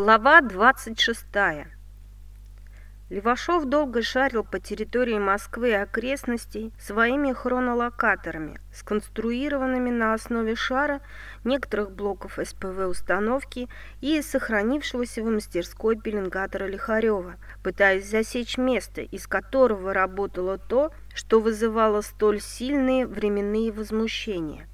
Глава 26. Левашов долго шарил по территории Москвы и окрестностей своими хронолокаторами, сконструированными на основе шара некоторых блоков СПВ установки и сохранившегося в мастерской пеленгатора Лихарева, пытаясь засечь место, из которого работало то, что вызывало столь сильные временные возмущения.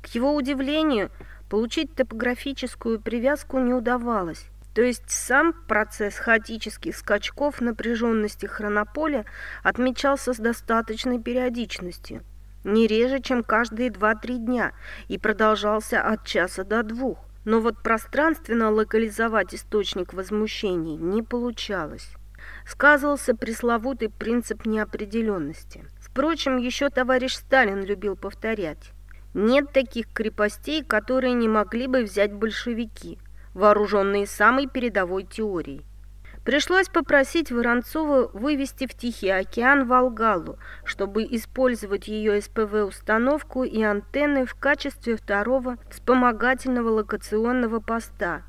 К его удивлению, получить топографическую привязку не удавалось. То есть сам процесс хаотических скачков напряженности хронополя отмечался с достаточной периодичностью, не реже, чем каждые 2-3 дня, и продолжался от часа до двух. Но вот пространственно локализовать источник возмущений не получалось. Сказывался пресловутый принцип неопределенности. Впрочем, еще товарищ Сталин любил повторять. Нет таких крепостей, которые не могли бы взять большевики – вооруженные самой передовой теорией. Пришлось попросить Воронцова вывести в Тихий океан Волгалу, чтобы использовать ее СПВ-установку и антенны в качестве второго вспомогательного локационного поста,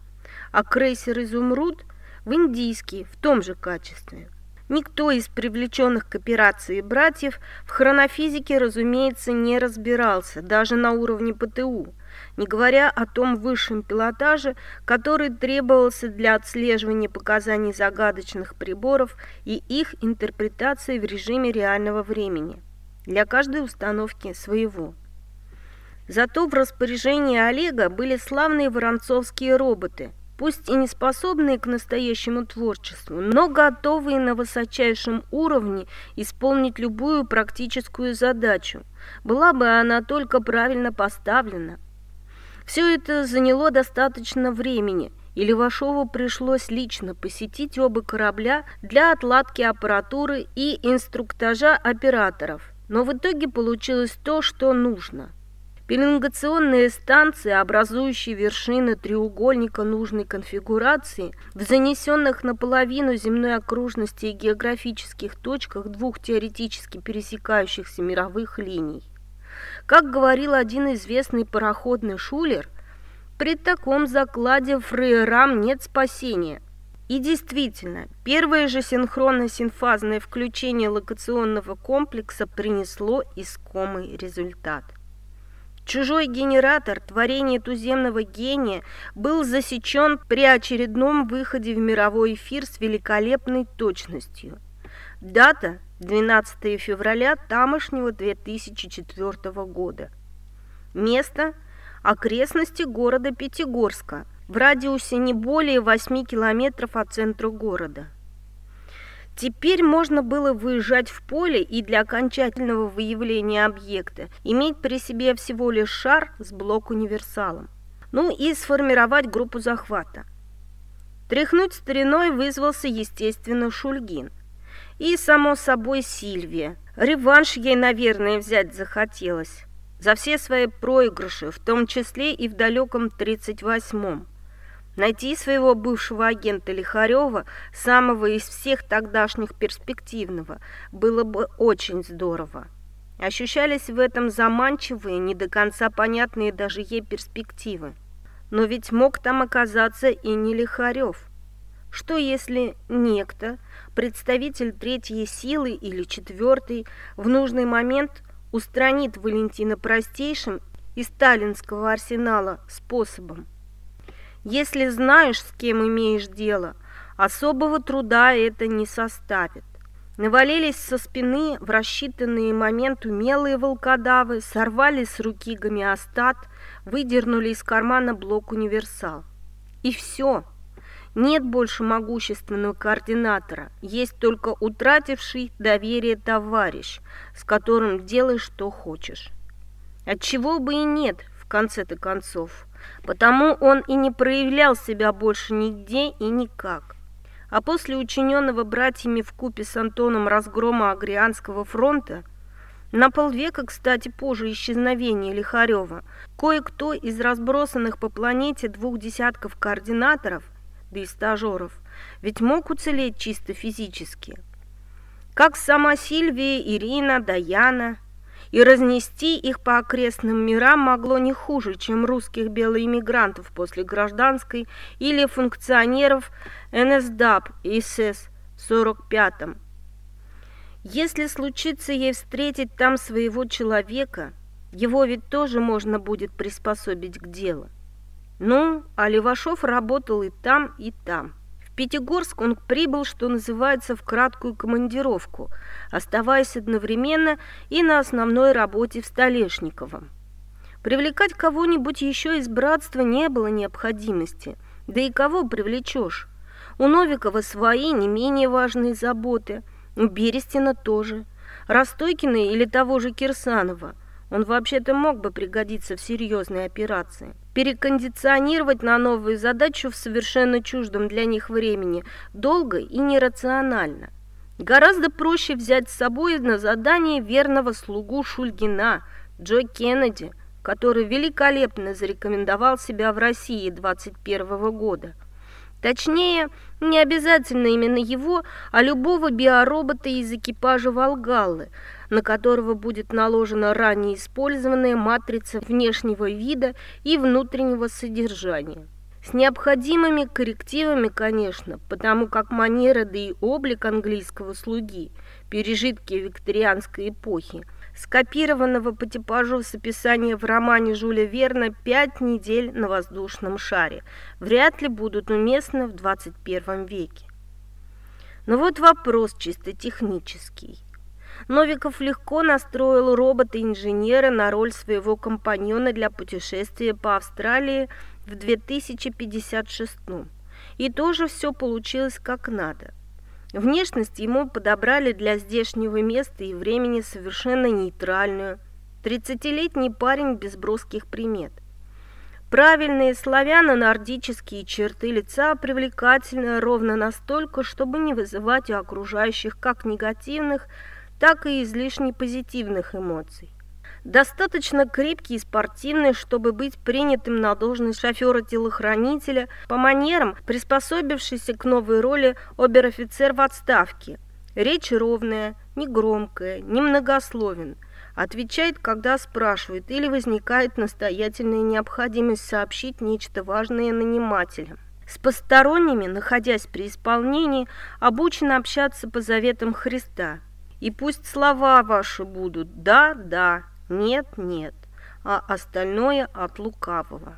а крейсер «Изумруд» в индийский в том же качестве. Никто из привлеченных к операции братьев в хронофизике, разумеется, не разбирался, даже на уровне ПТУ, не говоря о том высшем пилотаже, который требовался для отслеживания показаний загадочных приборов и их интерпретации в режиме реального времени. Для каждой установки своего. Зато в распоряжении Олега были славные воронцовские роботы, пусть и не способные к настоящему творчеству, но готовые на высочайшем уровне исполнить любую практическую задачу, была бы она только правильно поставлена – все это заняло достаточно времени, и Левашову пришлось лично посетить оба корабля для отладки аппаратуры и инструктажа операторов. Но в итоге получилось то, что нужно. Пеленгационные станции, образующие вершины треугольника нужной конфигурации, в занесенных наполовину земной окружности и географических точках двух теоретически пересекающихся мировых линий. Как говорил один известный пароходный шулер, при таком закладе фрейерам нет спасения. И действительно, первое же синхронно-синфазное включение локационного комплекса принесло искомый результат. Чужой генератор, творение туземного гения, был засечен при очередном выходе в мировой эфир с великолепной точностью. Дата 12 февраля тамошнего 2004 года. Место – окрестности города Пятигорска, в радиусе не более 8 километров от центра города. Теперь можно было выезжать в поле и для окончательного выявления объекта иметь при себе всего лишь шар с блок-универсалом. Ну и сформировать группу захвата. Тряхнуть стариной вызвался, естественно, Шульгин – и, само собой, Сильвия. Реванш ей, наверное, взять захотелось. За все свои проигрыши, в том числе и в далеком 38-м. Найти своего бывшего агента Лихарева, самого из всех тогдашних перспективного, было бы очень здорово. Ощущались в этом заманчивые, не до конца понятные даже ей перспективы. Но ведь мог там оказаться и не Лихарев. Что если некто, представитель третьей силы или четвертой, в нужный момент устранит Валентина простейшим из сталинского арсенала способом? Если знаешь, с кем имеешь дело, особого труда это не составит. Навалились со спины в рассчитанный момент умелые волкодавы, сорвали с руки гомеостат, выдернули из кармана блок универсал. И все. Нет больше могущественного координатора, есть только утративший доверие товарищ, с которым делай что хочешь. Отчего бы и нет, в конце-то концов. Потому он и не проявлял себя больше нигде и никак. А после учиненного братьями в купе с Антоном разгрома Агрианского фронта, на полвека, кстати, позже исчезновения Лихарева, кое-кто из разбросанных по планете двух десятков координаторов да и стажеров, ведь мог уцелеть чисто физически. Как сама Сильвия, Ирина, Даяна. и разнести их по окрестным мирам могло не хуже, чем русских белоиммигрантов после гражданской или функционеров НСДАП и СС в 45-м. Если случится ей встретить там своего человека, его ведь тоже можно будет приспособить к делу. Ну, а Левашов работал и там, и там. В Пятигорск он прибыл, что называется, в краткую командировку, оставаясь одновременно и на основной работе в Столешниковом. Привлекать кого-нибудь еще из братства не было необходимости. Да и кого привлечешь? У Новикова свои не менее важные заботы, у Берестина тоже. Ростойкина или того же Кирсанова. Он вообще-то мог бы пригодиться в серьезной операции. Перекондиционировать на новую задачу в совершенно чуждом для них времени долго и нерационально. Гораздо проще взять с собой на задание верного слугу Шульгина, Джо Кеннеди, который великолепно зарекомендовал себя в России 21 года. Точнее, не обязательно именно его, а любого биоробота из экипажа «Волгаллы», на которого будет наложена ранее использованная матрица внешнего вида и внутреннего содержания. С необходимыми коррективами, конечно, потому как манера да и облик английского слуги, пережитки викторианской эпохи – скопированного по типажу с описания в романе Жюля Верна «Пять недель на воздушном шаре», вряд ли будут уместны в 21 веке. Но вот вопрос чисто технический. Новиков легко настроил робота-инженера на роль своего компаньона для путешествия по Австралии в 2056 и тоже все получилось как надо – Внешность ему подобрали для здешнего места и времени совершенно нейтральную. Тридцатилетний парень без броских примет. Правильные славяно-нордические черты лица привлекательны ровно настолько, чтобы не вызывать у окружающих как негативных, так и излишне позитивных эмоций достаточно крепкий и спортивный, чтобы быть принятым на должность шофера-телохранителя, по манерам приспособившийся к новой роли обер-офицер в отставке. Речь ровная, негромкая, немногословен. Отвечает, когда спрашивают или возникает настоятельная необходимость сообщить нечто важное нанимателям. С посторонними, находясь при исполнении, обучен общаться по заветам Христа. И пусть слова ваши будут «да, да», нет, нет, а остальное от лукавого.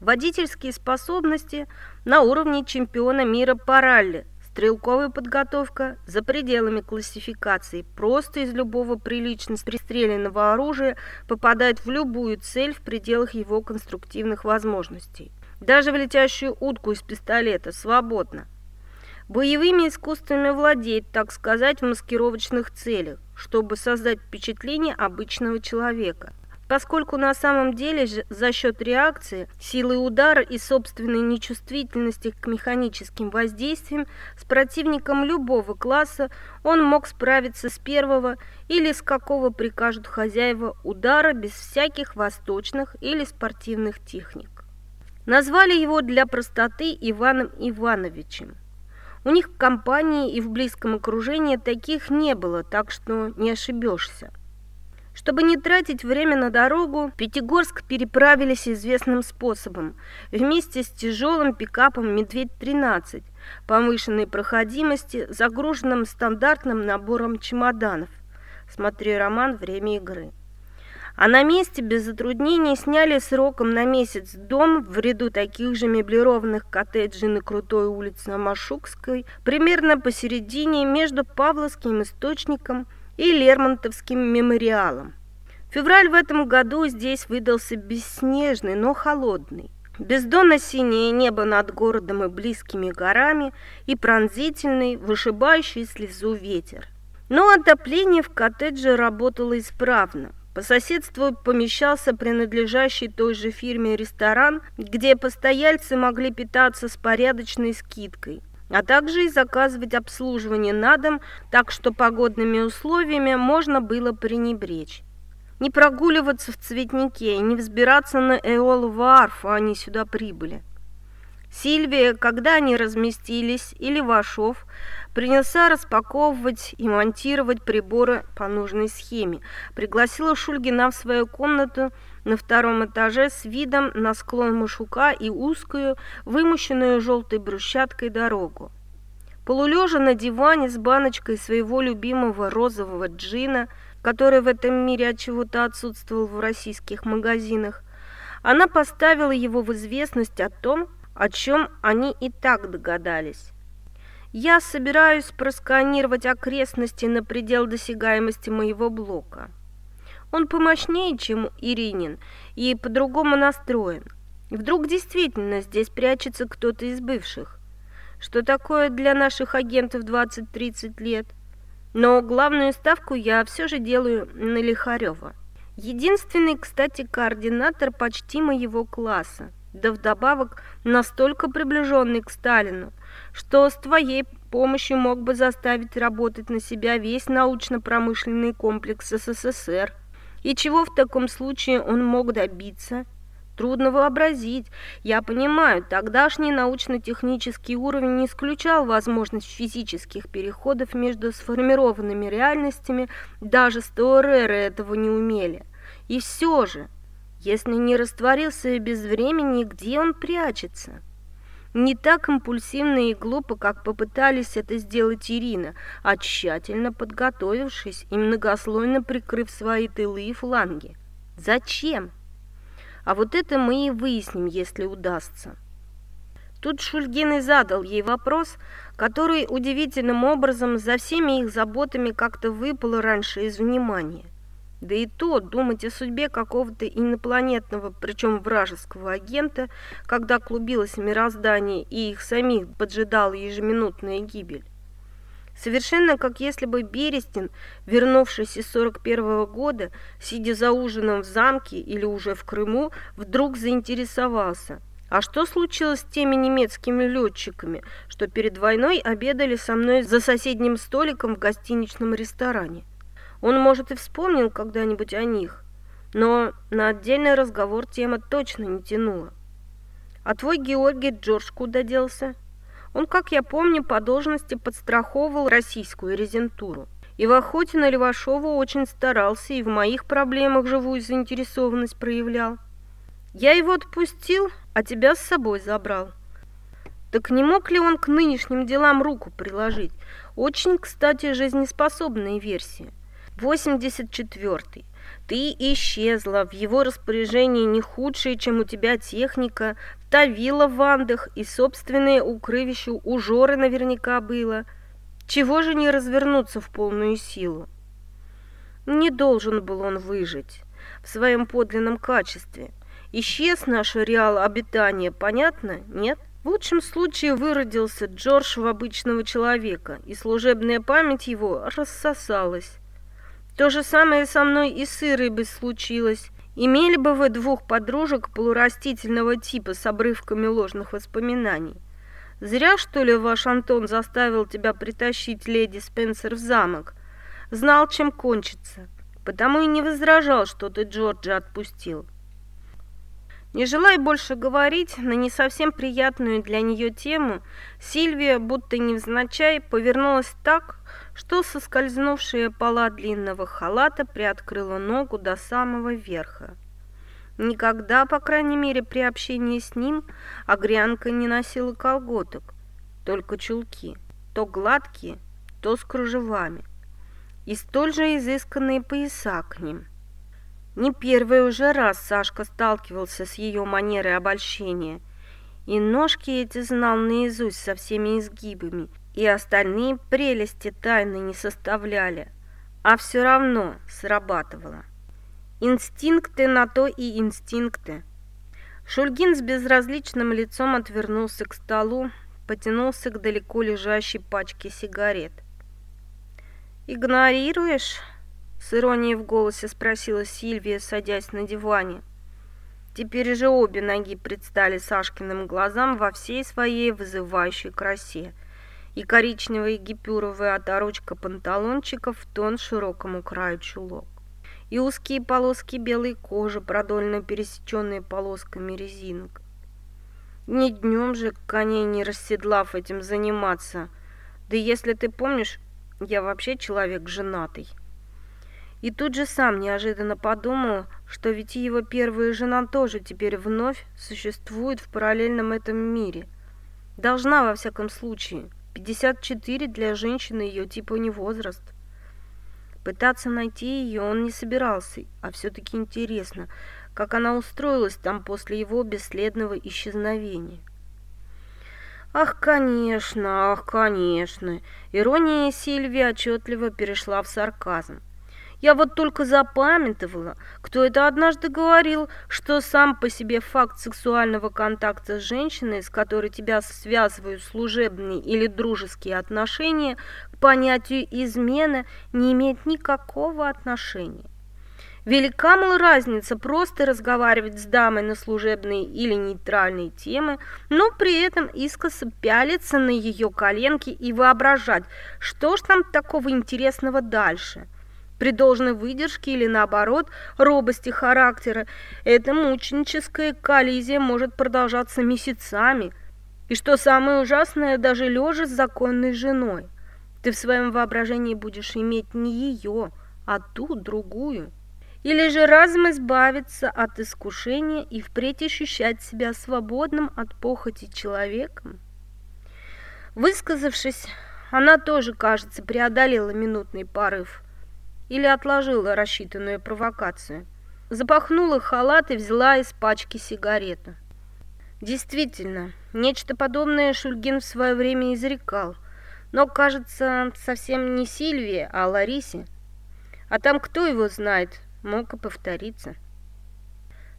Водительские способности на уровне чемпиона мира по ралли, стрелковая подготовка за пределами классификации, просто из любого прилично пристреленного оружия попадает в любую цель в пределах его конструктивных возможностей. Даже в летящую утку из пистолета свободно. Боевыми искусствами владеет, так сказать, в маскировочных целях чтобы создать впечатление обычного человека. Поскольку на самом деле за счет реакции, силы удара и собственной нечувствительности к механическим воздействиям с противником любого класса он мог справиться с первого или с какого прикажут хозяева удара без всяких восточных или спортивных техник. Назвали его для простоты Иваном Ивановичем. У них в компании и в близком окружении таких не было, так что не ошибешься. Чтобы не тратить время на дорогу, в Пятигорск переправились известным способом, вместе с тяжелым пикапом «Медведь-13», повышенной проходимости, загруженным стандартным набором чемоданов. Смотри роман «Время игры». А на месте без затруднений сняли сроком на месяц дом в ряду таких же меблированных коттеджей на крутой улице Амашукской, примерно посередине между Павловским источником и Лермонтовским мемориалом. Февраль в этом году здесь выдался бесснежный, но холодный. Бездонно-синее небо над городом и близкими горами и пронзительный, вышибающий слезу ветер. Но отопление в коттедже работало исправно. По соседству помещался принадлежащий той же фирме ресторан, где постояльцы могли питаться с порядочной скидкой, а также и заказывать обслуживание на дом, так что погодными условиями можно было пренебречь. Не прогуливаться в цветнике и не взбираться на Эолову арфу они сюда прибыли. Сильвия, когда они разместились, и Левашов принялся распаковывать и монтировать приборы по нужной схеме. Пригласила Шульгина в свою комнату на втором этаже с видом на склон Машука и узкую, вымощенную желтой брусчаткой дорогу. Полулежа на диване с баночкой своего любимого розового джина, который в этом мире от чего-то отсутствовал в российских магазинах, она поставила его в известность о том, о чем они и так догадались. Я собираюсь просканировать окрестности на предел досягаемости моего блока. Он помощнее, чем Иринин, и по-другому настроен. Вдруг действительно здесь прячется кто-то из бывших. Что такое для наших агентов 20-30 лет? Но главную ставку я все же делаю на Лихарева. Единственный, кстати, координатор почти моего класса, да вдобавок настолько приближенный к Сталину, что с твоей помощью мог бы заставить работать на себя весь научно-промышленный комплекс СССР. И чего в таком случае он мог добиться? Трудно вообразить. Я понимаю, тогдашний научно-технический уровень не исключал возможность физических переходов между сформированными реальностями, даже стеореры этого не умели. И все же, если не растворился и без времени, где он прячется? Не так импульсивно и глупо, как попытались это сделать Ирина, а тщательно подготовившись и многослойно прикрыв свои тылы и фланги. Зачем? А вот это мы и выясним, если удастся. Тут Шульгин и задал ей вопрос, который удивительным образом за всеми их заботами как-то выпал раньше из внимания. Да и то думать о судьбе какого-то инопланетного, причем вражеского агента, когда клубилось мироздание и их самих поджидала ежеминутная гибель. Совершенно как если бы Берестин, вернувшись из 41 -го года, сидя за ужином в замке или уже в Крыму, вдруг заинтересовался. А что случилось с теми немецкими летчиками, что перед войной обедали со мной за соседним столиком в гостиничном ресторане? Он, может, и вспомнил когда-нибудь о них, но на отдельный разговор тема точно не тянула. А твой Георгий Джордж куда делся? Он, как я помню, по должности подстраховывал российскую резентуру. И в охоте на Левашова очень старался и в моих проблемах живую заинтересованность проявлял. Я его отпустил, а тебя с собой забрал. Так не мог ли он к нынешним делам руку приложить? Очень, кстати, жизнеспособная версия. 84. Ты исчезла, в его распоряжении не худшее, чем у тебя техника, тавила в вандах, и собственное укрывище у Жоры наверняка было. Чего же не развернуться в полную силу? Не должен был он выжить в своем подлинном качестве. Исчез наш реал обитания, понятно? Нет? В лучшем случае выродился Джордж в обычного человека, и служебная память его рассосалась. То же самое со мной и с Ирой бы случилось. Имели бы вы двух подружек полурастительного типа с обрывками ложных воспоминаний. Зря, что ли, ваш Антон заставил тебя притащить леди Спенсер в замок. Знал, чем кончится, потому и не возражал, что ты Джорджа отпустил. Не желая больше говорить на не совсем приятную для нее тему, Сильвия, будто невзначай, повернулась так, что соскользнувшая пола длинного халата приоткрыла ногу до самого верха. Никогда, по крайней мере, при общении с ним Агрянка не носила колготок, только чулки, то гладкие, то с кружевами, и столь же изысканные пояса к ним – не первый уже раз Сашка сталкивался с ее манерой обольщения, и ножки эти знал наизусть со всеми изгибами, и остальные прелести тайны не составляли, а все равно срабатывало. Инстинкты на то и инстинкты. Шульгин с безразличным лицом отвернулся к столу, потянулся к далеко лежащей пачке сигарет. «Игнорируешь?» С иронией в голосе спросила Сильвия, садясь на диване. Теперь же обе ноги предстали Сашкиным глазам во всей своей вызывающей красе. И коричневая гипюровая оторочка панталончика в тон широкому краю чулок. И узкие полоски белой кожи, продольно пересеченные полосками резинок. Не днем же коней не расседлав этим заниматься. Да если ты помнишь, я вообще человек женатый. И тут же сам неожиданно подумал, что ведь его первая жена тоже теперь вновь существует в параллельном этом мире. Должна, во всяком случае. 54 для женщины ее типа не возраст. Пытаться найти ее он не собирался, а все-таки интересно, как она устроилась там после его бесследного исчезновения. Ах, конечно, ах, конечно. Ирония Сильвии отчетливо перешла в сарказм. Я вот только запамятовала, кто это однажды говорил, что сам по себе факт сексуального контакта с женщиной, с которой тебя связывают служебные или дружеские отношения, к понятию измены не имеет никакого отношения. Велика, мол, разница просто разговаривать с дамой на служебные или нейтральные темы, но при этом искоса пялиться на ее коленки и воображать, что ж там такого интересного дальше. При должной выдержке или, наоборот, робости характера эта мученическая коллизия может продолжаться месяцами. И что самое ужасное, даже лежа с законной женой. Ты в своем воображении будешь иметь не ее, а ту другую или же разом избавиться от искушения и впредь ощущать себя свободным от похоти человеком? Высказавшись, она тоже, кажется, преодолела минутный порыв или отложила рассчитанную провокацию. Запахнула халат и взяла из пачки сигарету. Действительно, нечто подобное Шульгин в свое время изрекал, но, кажется, совсем не Сильвии, а Ларисе. А там кто его знает, мог и повториться.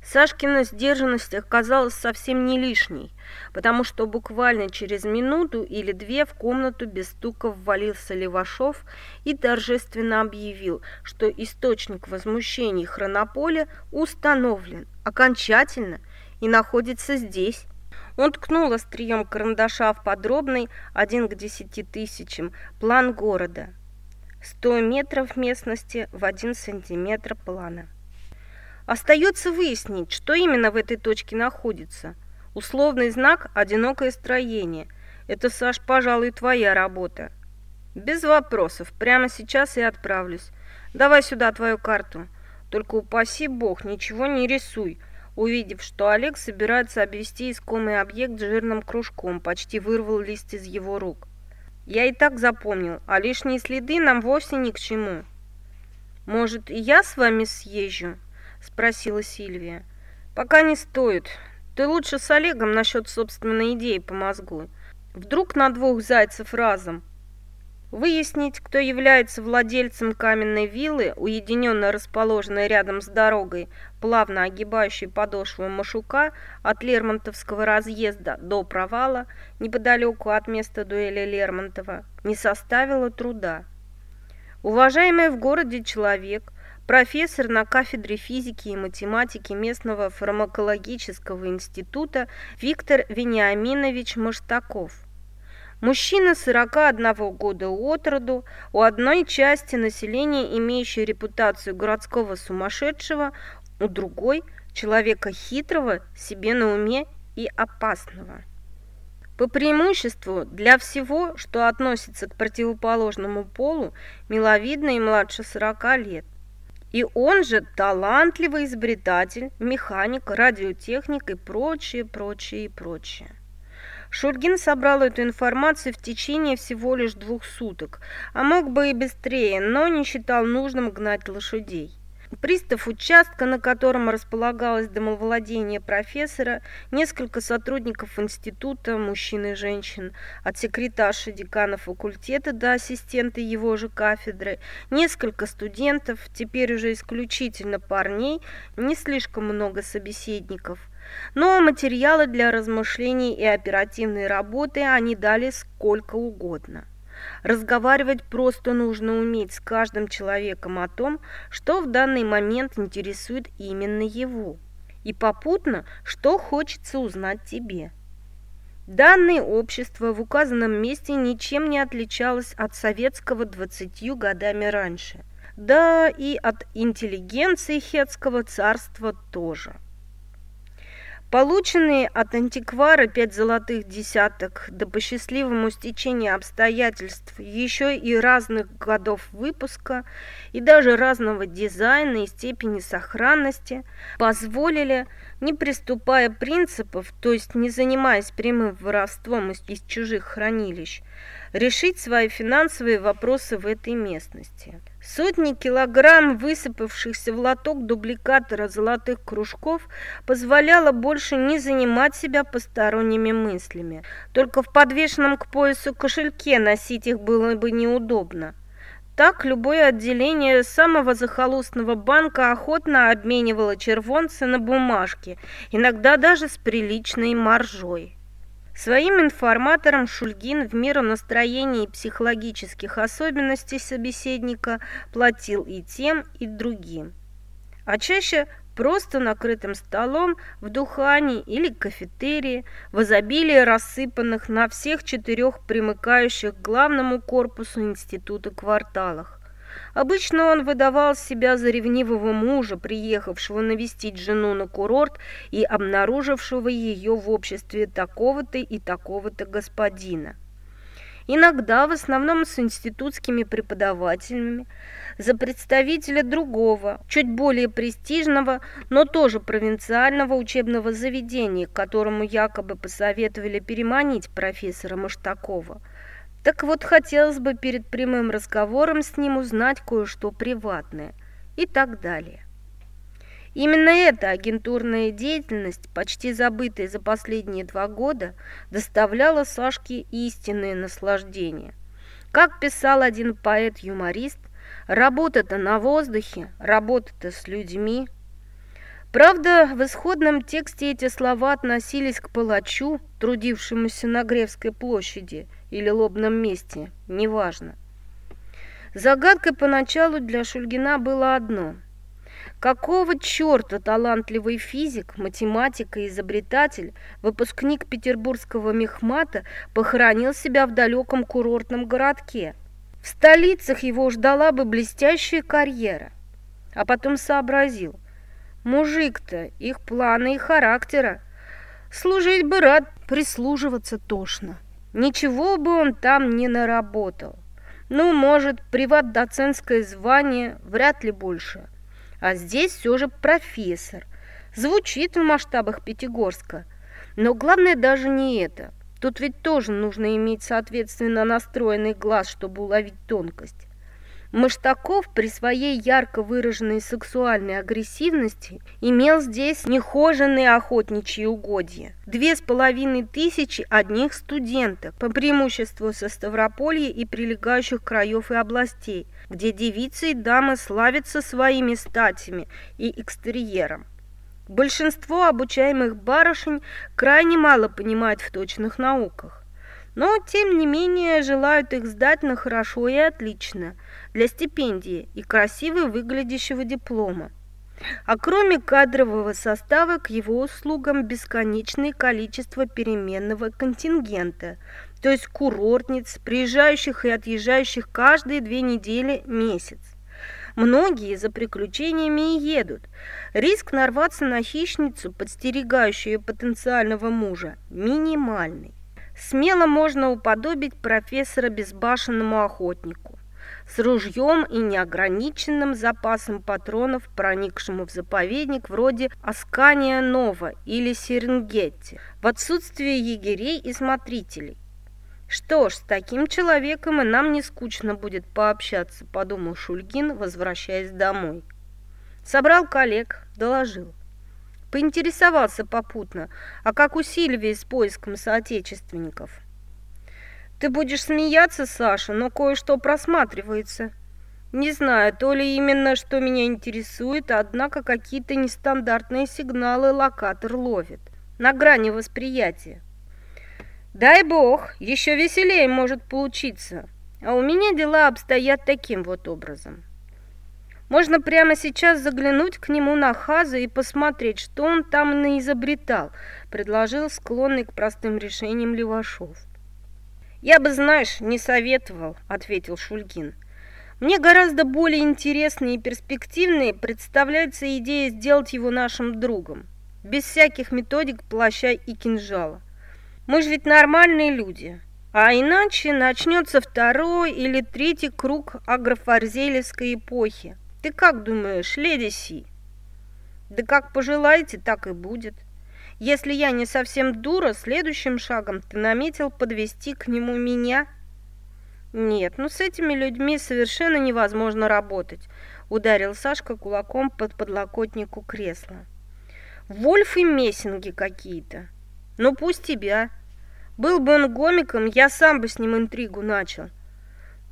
Сашкина сдержанность оказалась совсем не лишней, потому что буквально через минуту или две в комнату без стука ввалился Левашов и торжественно объявил, что источник возмущений хронополя установлен окончательно и находится здесь. Он ткнул острием карандаша в подробный, один к десяти тысячам, план города – 100 метров местности в 1 сантиметр плана. Остается выяснить, что именно в этой точке находится. Условный знак «Одинокое строение». Это, Саш, пожалуй, твоя работа. Без вопросов. Прямо сейчас и отправлюсь. Давай сюда твою карту. Только упаси бог, ничего не рисуй. Увидев, что Олег собирается обвести искомый объект жирным кружком, почти вырвал лист из его рук. Я и так запомнил, а лишние следы нам вовсе ни к чему. Может, и я с вами съезжу? Спросила Сильвия. Пока не стоит. Ты лучше с Олегом насчет собственной идеи по мозгу. Вдруг на двух зайцев разом. Выяснить, кто является владельцем каменной виллы, уединенно расположенной рядом с дорогой, плавно огибающей подошву Машука от Лермонтовского разъезда до провала, неподалеку от места дуэли Лермонтова, не составило труда. Уважаемый в городе человек, профессор на кафедре физики и математики местного фармакологического института Виктор Вениаминович Маштаков – Мужчина 41 года от роду, у одной части населения имеющий репутацию городского сумасшедшего, у другой – человека хитрого, себе на уме и опасного. По преимуществу для всего, что относится к противоположному полу, миловидный и младше 40 лет. И он же талантливый изобретатель, механик, радиотехник и прочее, прочее и прочее. Шульгин собрал эту информацию в течение всего лишь двух суток, а мог бы и быстрее, но не считал нужным гнать лошадей. Пристав участка, на котором располагалось домовладение профессора, несколько сотрудников института, мужчин и женщин, от секретарши декана факультета до ассистента его же кафедры, несколько студентов, теперь уже исключительно парней, не слишком много собеседников – но материалы для размышлений и оперативной работы они дали сколько угодно. Разговаривать просто нужно уметь с каждым человеком о том, что в данный момент интересует именно его, и попутно, что хочется узнать тебе. Данное общество в указанном месте ничем не отличалось от советского двадцатью годами раньше, да и от интеллигенции хетского царства тоже. Полученные от антиквара пять золотых десяток, да по счастливому стечению обстоятельств еще и разных годов выпуска, и даже разного дизайна и степени сохранности, позволили, не приступая принципов, то есть не занимаясь прямым воровством из, из чужих хранилищ, решить свои финансовые вопросы в этой местности. Сотни килограмм высыпавшихся в лоток дубликатора золотых кружков позволяло больше не занимать себя посторонними мыслями. Только в подвешенном к поясу кошельке носить их было бы неудобно. Так любое отделение самого захолустного банка охотно обменивало червонцы на бумажки, иногда даже с приличной маржой. Своим информаторам Шульгин в меру настроения и психологических особенностей собеседника платил и тем, и другим. А чаще просто накрытым столом в духане или кафетерии в изобилии рассыпанных на всех четырех примыкающих к главному корпусу института кварталах. Обычно он выдавал себя за ревнивого мужа, приехавшего навестить жену на курорт и обнаружившего ее в обществе такого-то и такого-то господина. Иногда, в основном с институтскими преподавателями, за представителя другого, чуть более престижного, но тоже провинциального учебного заведения, которому якобы посоветовали переманить профессора Маштакова – так вот, хотелось бы перед прямым разговором с ним узнать кое-что приватное и так далее. Именно эта агентурная деятельность, почти забытая за последние два года, доставляла Сашке истинное наслаждение. Как писал один поэт-юморист, работа-то на воздухе, работа-то с людьми. Правда, в исходном тексте эти слова относились к палачу, трудившемуся на Гревской площади, или лобном месте, неважно. Загадкой поначалу для Шульгина было одно. Какого черта талантливый физик, математик и изобретатель, выпускник петербургского мехмата, похоронил себя в далеком курортном городке? В столицах его ждала бы блестящая карьера. А потом сообразил. Мужик-то, их планы и характера. Служить бы рад, прислуживаться тошно. Ничего бы он там не наработал. Ну, может, приват-доцентское звание, вряд ли больше. А здесь все же профессор. Звучит в масштабах Пятигорска. Но главное даже не это. Тут ведь тоже нужно иметь соответственно настроенный глаз, чтобы уловить тонкость. Маштаков при своей ярко выраженной сексуальной агрессивности имел здесь нехоженные охотничьи угодья. Две с половиной тысячи одних студенток, по преимуществу со Ставрополья и прилегающих краев и областей, где девицы и дамы славятся своими статями и экстерьером. Большинство обучаемых барышень крайне мало понимают в точных науках но тем не менее желают их сдать на хорошо и отлично для стипендии и красиво выглядящего диплома. А кроме кадрового состава к его услугам бесконечное количество переменного контингента, то есть курортниц, приезжающих и отъезжающих каждые две недели месяц. Многие за приключениями и едут. Риск нарваться на хищницу, подстерегающую потенциального мужа, минимальный смело можно уподобить профессора безбашенному охотнику с ружьем и неограниченным запасом патронов, проникшему в заповедник вроде Аскания Нова или Серенгетти, в отсутствие егерей и смотрителей. «Что ж, с таким человеком и нам не скучно будет пообщаться», – подумал Шульгин, возвращаясь домой. Собрал коллег, доложил – Поинтересовался попутно, а как у Сильвии с поиском соотечественников. Ты будешь смеяться, Саша, но кое-что просматривается. Не знаю, то ли именно что меня интересует, однако какие-то нестандартные сигналы локатор ловит. На грани восприятия. Дай бог, еще веселее может получиться. А у меня дела обстоят таким вот образом. Можно прямо сейчас заглянуть к нему на хазу и посмотреть, что он там наизобретал, предложил склонный к простым решениям Левашов. «Я бы, знаешь, не советовал», — ответил Шульгин. «Мне гораздо более интересной и перспективной представляется идея сделать его нашим другом. без всяких методик плаща и кинжала. Мы же ведь нормальные люди, а иначе начнется второй или третий круг агрофарзелевской эпохи. Ты как думаешь, леди Си? Да как пожелаете, так и будет. Если я не совсем дура, следующим шагом ты наметил подвести к нему меня. Нет, ну с этими людьми совершенно невозможно работать, ударил Сашка кулаком под подлокотнику кресла. Вольф и Мессинги какие-то. Ну пусть тебя. Был бы он гомиком, я сам бы с ним интригу начал.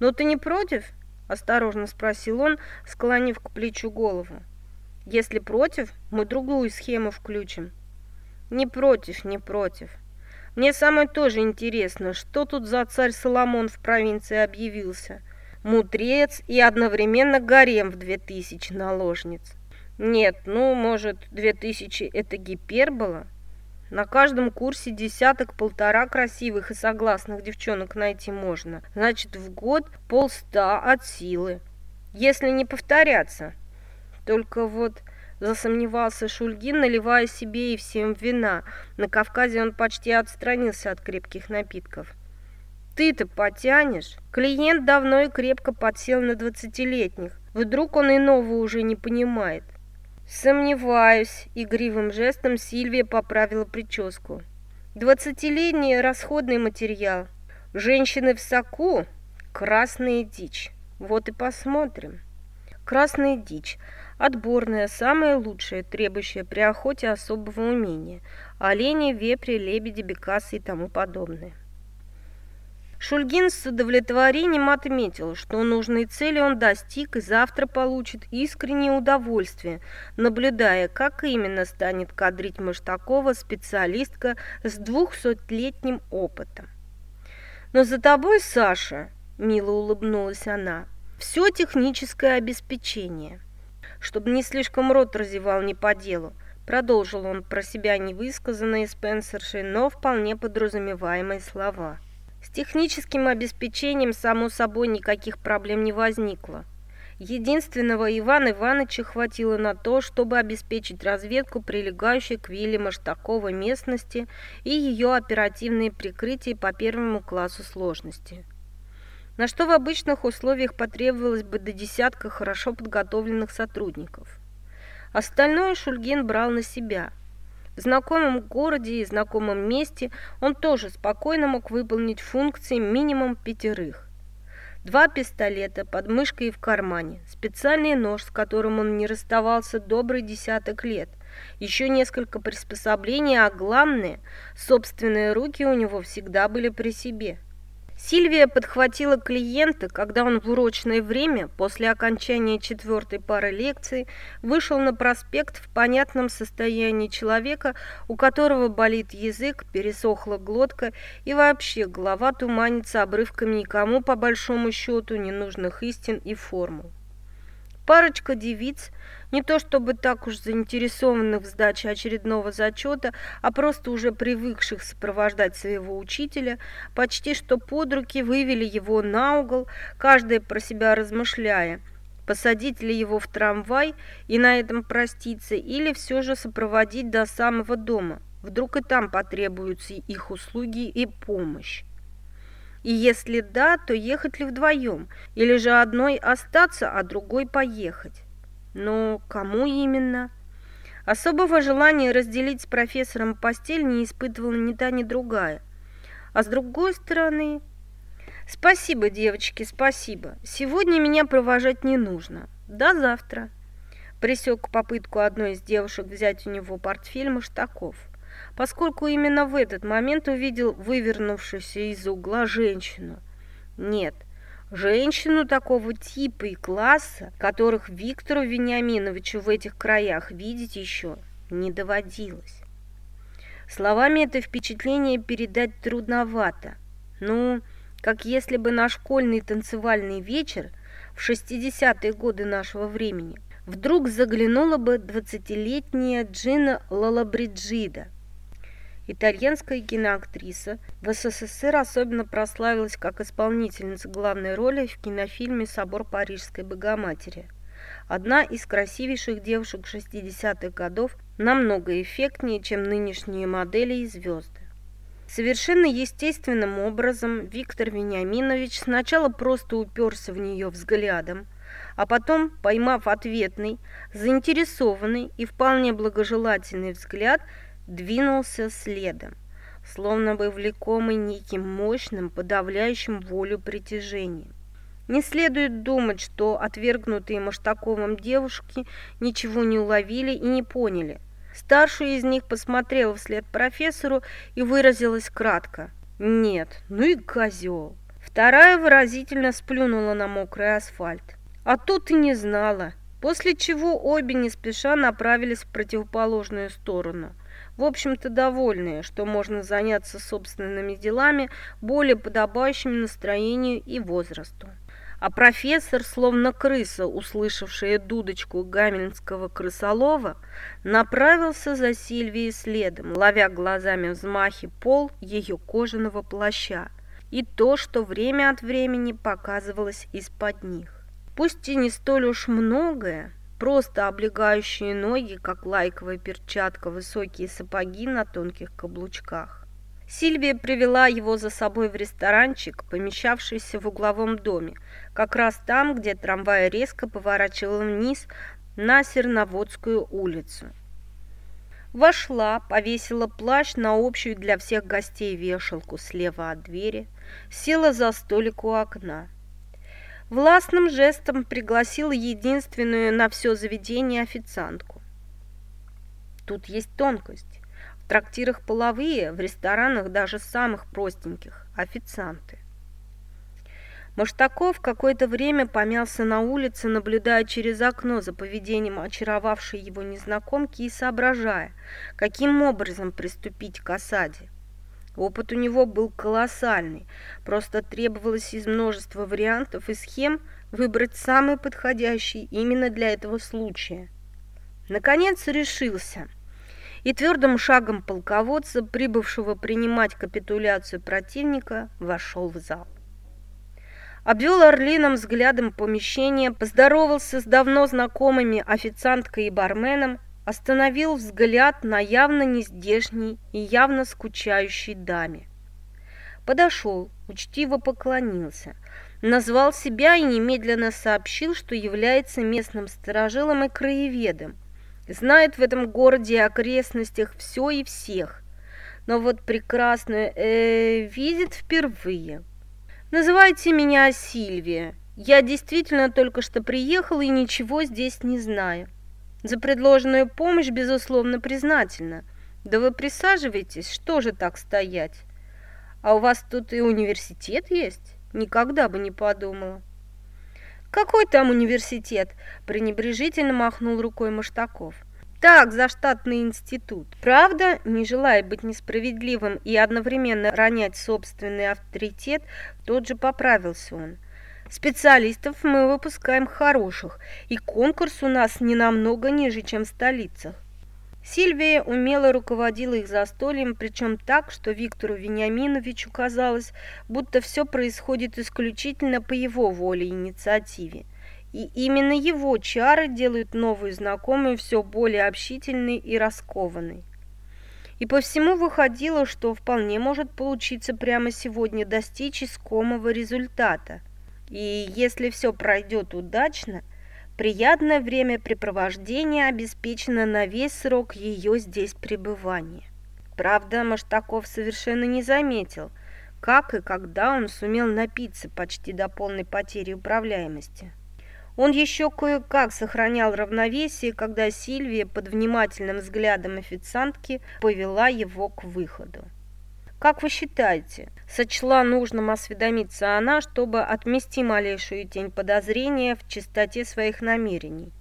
Но ты не против? осторожно спросил он, склонив к плечу голову. Если против, мы другую схему включим. Не против, не против. Мне самое тоже интересно, что тут за царь Соломон в провинции объявился. Мудрец и одновременно гарем в две тысячи наложниц. Нет, ну, может, две тысячи это гипербола? На каждом курсе десяток-полтора красивых и согласных девчонок найти можно. Значит, в год полста от силы. Если не повторяться. Только вот засомневался Шульгин, наливая себе и всем вина. На Кавказе он почти отстранился от крепких напитков. «Ты-то потянешь?» Клиент давно и крепко подсел на двадцатилетних. Вдруг он иного уже не понимает. «Сомневаюсь», — игривым жестом Сильвия поправила прическу. «Двадцатилетний расходный материал. Женщины в соку — красная дичь. Вот и посмотрим». Красная дичь — отборная, самая лучшая, требующая при охоте особого умения. Олени, вепри, лебеди, бекасы и тому подобное. Шульгин с удовлетворением отметил, что нужной цели он достиг и завтра получит искреннее удовольствие, наблюдая, как именно станет кадрить Маштакова специалистка с двухсотлетним опытом. «Но за тобой, Саша», – мило улыбнулась она, – «все техническое обеспечение». Чтобы не слишком рот разевал не по делу, продолжил он про себя невысказанные Спенсерши, но вполне подразумеваемые слова – с техническим обеспечением, само собой, никаких проблем не возникло. Единственного Ивана Ивановича хватило на то, чтобы обеспечить разведку прилегающей к вилле Маштакова местности и ее оперативные прикрытия по первому классу сложности. На что в обычных условиях потребовалось бы до десятка хорошо подготовленных сотрудников. Остальное Шульгин брал на себя – в знакомом городе и знакомом месте он тоже спокойно мог выполнить функции минимум пятерых. Два пистолета под мышкой и в кармане, специальный нож, с которым он не расставался добрый десяток лет, еще несколько приспособлений, а главное, собственные руки у него всегда были при себе – Сильвия подхватила клиента, когда он в урочное время, после окончания четвертой пары лекций, вышел на проспект в понятном состоянии человека, у которого болит язык, пересохла глотка и вообще голова туманится обрывками никому, по большому счету, ненужных истин и формул. Парочка девиц, не то чтобы так уж заинтересованных в сдаче очередного зачета, а просто уже привыкших сопровождать своего учителя, почти что под руки вывели его на угол, каждая про себя размышляя, посадить ли его в трамвай и на этом проститься, или все же сопроводить до самого дома. Вдруг и там потребуются их услуги и помощь. И если да, то ехать ли вдвоем? Или же одной остаться, а другой поехать? Но кому именно? Особого желания разделить с профессором постель не испытывала ни та, ни другая. А с другой стороны... Спасибо, девочки, спасибо. Сегодня меня провожать не нужно. До завтра. Присек попытку одной из девушек взять у него портфель Маштаков поскольку именно в этот момент увидел вывернувшуюся из угла женщину. Нет, женщину такого типа и класса, которых Виктору Вениаминовичу в этих краях видеть еще не доводилось. Словами это впечатление передать трудновато. Ну, как если бы на школьный танцевальный вечер в 60-е годы нашего времени вдруг заглянула бы двадцатилетняя Джина Лалабриджида, Итальянская киноактриса в СССР особенно прославилась как исполнительница главной роли в кинофильме «Собор Парижской Богоматери». одна из красивейших девушек 60-х годов, намного эффектнее, чем нынешние модели и звезды. Совершенно естественным образом Виктор Вениаминович сначала просто уперся в нее взглядом, а потом, поймав ответный, заинтересованный и вполне благожелательный взгляд, двинулся следом, словно бы влекомый неким мощным, подавляющим волю притяжением. Не следует думать, что отвергнутые Маштаковым девушки ничего не уловили и не поняли – Старшая из них посмотрела вслед профессору и выразилась кратко. «Нет, ну и козел». Вторая выразительно сплюнула на мокрый асфальт. А тут и не знала. После чего обе не спеша направились в противоположную сторону. В общем-то, довольные, что можно заняться собственными делами, более подобающими настроению и возрасту а профессор, словно крыса, услышавшая дудочку гамельнского крысолова, направился за Сильвией следом, ловя глазами взмахи пол ее кожаного плаща и то, что время от времени показывалось из-под них. Пусть и не столь уж многое, просто облегающие ноги, как лайковая перчатка, высокие сапоги на тонких каблучках. Сильвия привела его за собой в ресторанчик, помещавшийся в угловом доме, как раз там, где трамвай резко поворачивал вниз на Серноводскую улицу. Вошла, повесила плащ на общую для всех гостей вешалку слева от двери, села за столик у окна. Властным жестом пригласила единственную на все заведение официантку. Тут есть тонкость трактирах половые, в ресторанах даже самых простеньких – официанты. Маштаков какое-то время помялся на улице, наблюдая через окно за поведением очаровавшей его незнакомки и соображая, каким образом приступить к осаде. Опыт у него был колоссальный, просто требовалось из множества вариантов и схем выбрать самый подходящий именно для этого случая. Наконец решился – и твердым шагом полководца, прибывшего принимать капитуляцию противника, вошел в зал. Обвел орлиным взглядом помещение, поздоровался с давно знакомыми официанткой и барменом, остановил взгляд на явно нездешней и явно скучающей даме. Подошел, учтиво поклонился, назвал себя и немедленно сообщил, что является местным сторожилом и краеведом, знает в этом городе и окрестностях все и всех, но вот прекрасную э, видит впервые. Называйте меня Сильвия. Я действительно только что приехала и ничего здесь не знаю. За предложенную помощь, безусловно, признательна. Да вы присаживайтесь, что же так стоять? А у вас тут и университет есть? Никогда бы не подумала. «Какой там университет?» – пренебрежительно махнул рукой Маштаков. «Так, заштатный институт. Правда, не желая быть несправедливым и одновременно ронять собственный авторитет, тот же поправился он. Специалистов мы выпускаем хороших, и конкурс у нас не намного ниже, чем в столицах. Сильвия умело руководила их застольем, причем так, что Виктору Вениаминовичу казалось, будто все происходит исключительно по его воле и инициативе. И именно его чары делают новую знакомую все более общительной и раскованной. И по всему выходило, что вполне может получиться прямо сегодня достичь искомого результата. И если все пройдет удачно – Приятное времяпрепровождение обеспечено на весь срок ее здесь пребывания. Правда, Маштаков совершенно не заметил, как и когда он сумел напиться почти до полной потери управляемости. Он еще кое-как сохранял равновесие, когда Сильвия под внимательным взглядом официантки повела его к выходу. Как вы считаете, сочла нужным осведомиться она, чтобы отмести малейшую тень подозрения в чистоте своих намерений?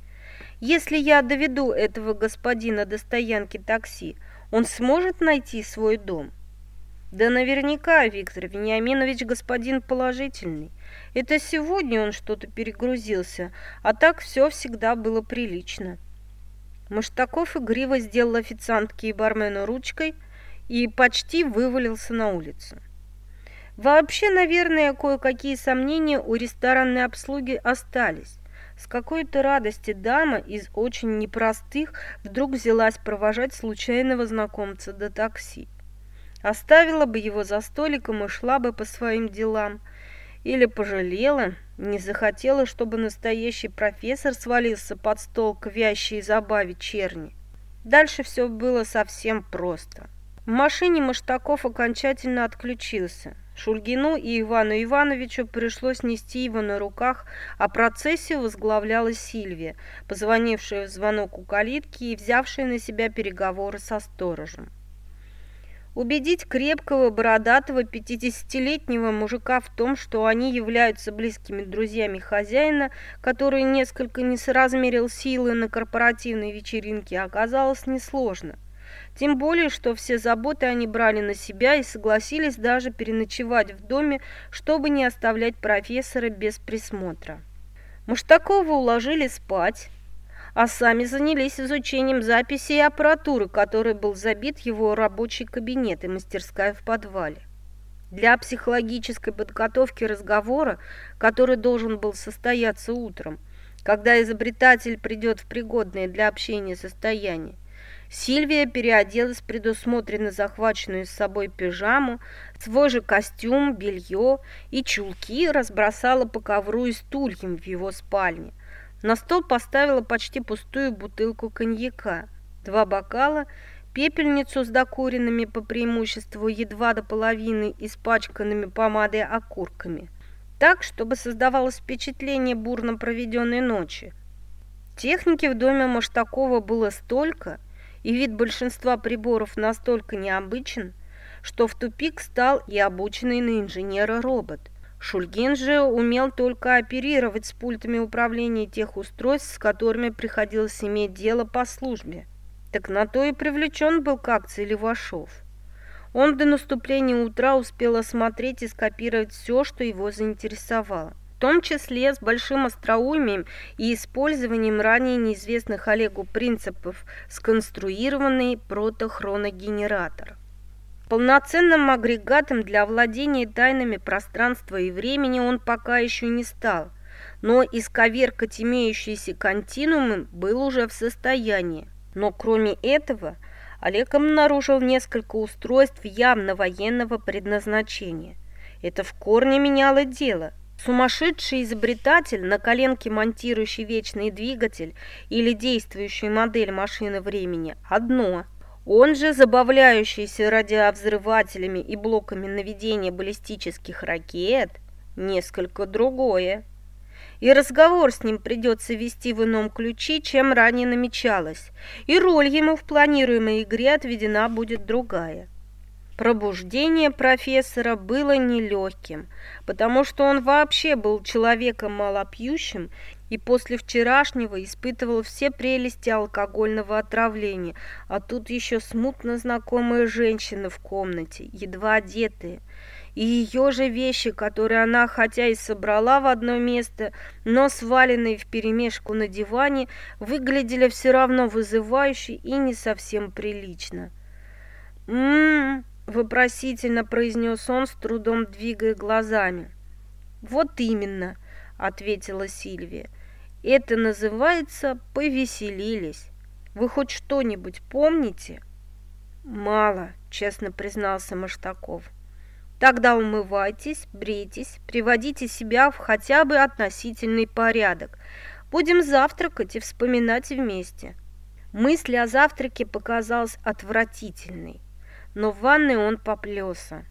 Если я доведу этого господина до стоянки такси, он сможет найти свой дом? Да наверняка, Виктор Вениаминович господин положительный. Это сегодня он что-то перегрузился, а так все всегда было прилично. Маштаков игриво сделал официантке и бармену ручкой – и почти вывалился на улицу. Вообще, наверное, кое-какие сомнения у ресторанной обслуги остались, С какой-то радости дама из очень непростых вдруг взялась провожать случайного знакомца до такси. Оставила бы его за столиком и шла бы по своим делам. Или пожалела, не захотела, чтобы настоящий профессор свалился под стол к вящей забаве черни. Дальше все было совсем просто. В машине Маштаков окончательно отключился. Шульгину и Ивану Ивановичу пришлось нести его на руках, а процессию возглавляла Сильвия, позвонившая в звонок у калитки и взявшая на себя переговоры со сторожем. Убедить крепкого, бородатого, пятидесятилетнего мужика в том, что они являются близкими друзьями хозяина, который несколько не соразмерил силы на корпоративной вечеринке, оказалось несложно. Тем более, что все заботы они брали на себя и согласились даже переночевать в доме, чтобы не оставлять профессора без присмотра. Муштакова уложили спать, а сами занялись изучением записей и аппаратуры, которой был забит его рабочий кабинет и мастерская в подвале. Для психологической подготовки разговора, который должен был состояться утром, когда изобретатель придет в пригодное для общения состояние, Сильвия переоделась предусмотренно захваченную с собой пижаму, свой же костюм, белье и чулки разбросала по ковру и стульям в его спальне. На стол поставила почти пустую бутылку коньяка, два бокала, пепельницу с докуренными по преимуществу едва до половины испачканными помадой окурками, так, чтобы создавалось впечатление бурно проведенной ночи. Техники в доме Маштакова было столько – и вид большинства приборов настолько необычен, что в тупик стал и обученный на инженера робот. Шульгин же умел только оперировать с пультами управления тех устройств, с которыми приходилось иметь дело по службе. Так на то и привлечен был к акции Левашов. Он до наступления утра успел осмотреть и скопировать все, что его заинтересовало том числе с большим остроумием и использованием ранее неизвестных Олегу принципов сконструированный протохроногенератор. Полноценным агрегатом для владения тайнами пространства и времени он пока еще не стал, но исковеркать имеющиеся континуумы был уже в состоянии. Но кроме этого, Олег обнаружил несколько устройств явно военного предназначения. Это в корне меняло дело – Сумасшедший изобретатель, на коленке монтирующий вечный двигатель или действующую модель машины времени – одно. Он же, забавляющийся радиовзрывателями и блоками наведения баллистических ракет – несколько другое. И разговор с ним придется вести в ином ключе, чем ранее намечалось, и роль ему в планируемой игре отведена будет другая. Пробуждение профессора было нелегким, потому что он вообще был человеком малопьющим и после вчерашнего испытывал все прелести алкогольного отравления, а тут еще смутно знакомая женщина в комнате, едва одетая, и ее же вещи, которые она хотя и собрала в одно место, но сваленные вперемешку на диване, выглядели все равно вызывающе и не совсем прилично. «М-м-м!» Вопросительно произнес он, с трудом двигая глазами. Вот именно, ответила Сильвия. Это называется повеселились. Вы хоть что-нибудь помните? Мало, честно признался Маштаков. Тогда умывайтесь, брейтесь, приводите себя в хотя бы относительный порядок. Будем завтракать и вспоминать вместе. Мысль о завтраке показалась отвратительной но в ванной он поплелся.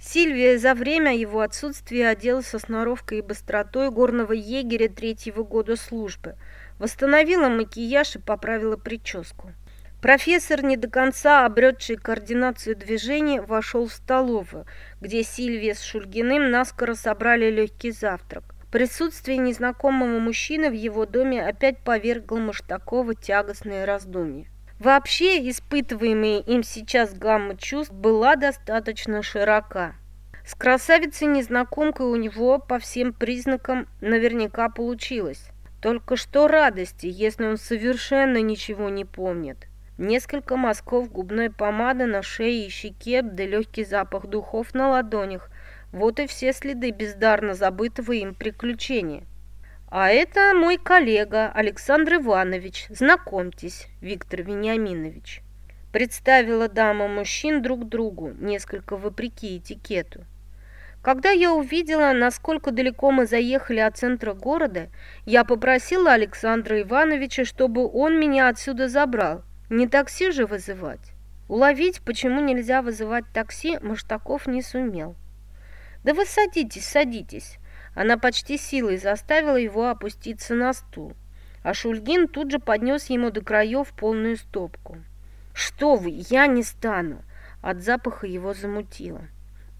Сильвия за время его отсутствия оделась со сноровкой и быстротой горного егеря третьего года службы, восстановила макияж и поправила прическу. Профессор, не до конца обретший координацию движений, вошел в столовую, где Сильвия с Шульгиным наскоро собрали легкий завтрак. Присутствие незнакомого мужчины в его доме опять повергло Маштакова тягостные раздумья. Вообще, испытываемая им сейчас гамма чувств была достаточно широка. С красавицей-незнакомкой у него по всем признакам наверняка получилось. Только что радости, если он совершенно ничего не помнит. Несколько мазков губной помады на шее и щеке, да легкий запах духов на ладонях. Вот и все следы бездарно забытого им приключения. А это мой коллега Александр Иванович. Знакомьтесь, Виктор Вениаминович. Представила дама мужчин друг другу, несколько вопреки этикету. Когда я увидела, насколько далеко мы заехали от центра города, я попросила Александра Ивановича, чтобы он меня отсюда забрал. Не такси же вызывать. Уловить, почему нельзя вызывать такси, Маштаков не сумел. «Да вы садитесь, садитесь!» Она почти силой заставила его опуститься на стул, а Шульгин тут же поднес ему до краев полную стопку. «Что вы, я не стану!» От запаха его замутило.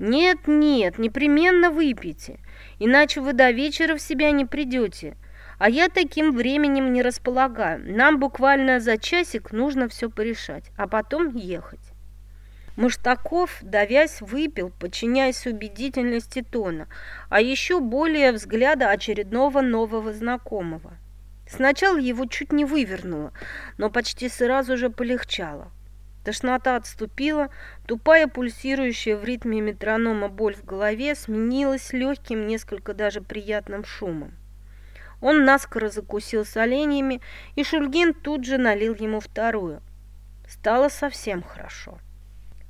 «Нет, нет, непременно выпейте, иначе вы до вечера в себя не придете. А я таким временем не располагаю. Нам буквально за часик нужно все порешать, а потом ехать». Маштаков, давясь, выпил, подчиняясь убедительности тона, а еще более взгляда очередного нового знакомого. Сначала его чуть не вывернуло, но почти сразу же полегчало. Тошнота отступила, тупая пульсирующая в ритме метронома боль в голове сменилась легким, несколько даже приятным шумом. Он наскоро закусил соленьями, и Шульгин тут же налил ему вторую. Стало совсем хорошо.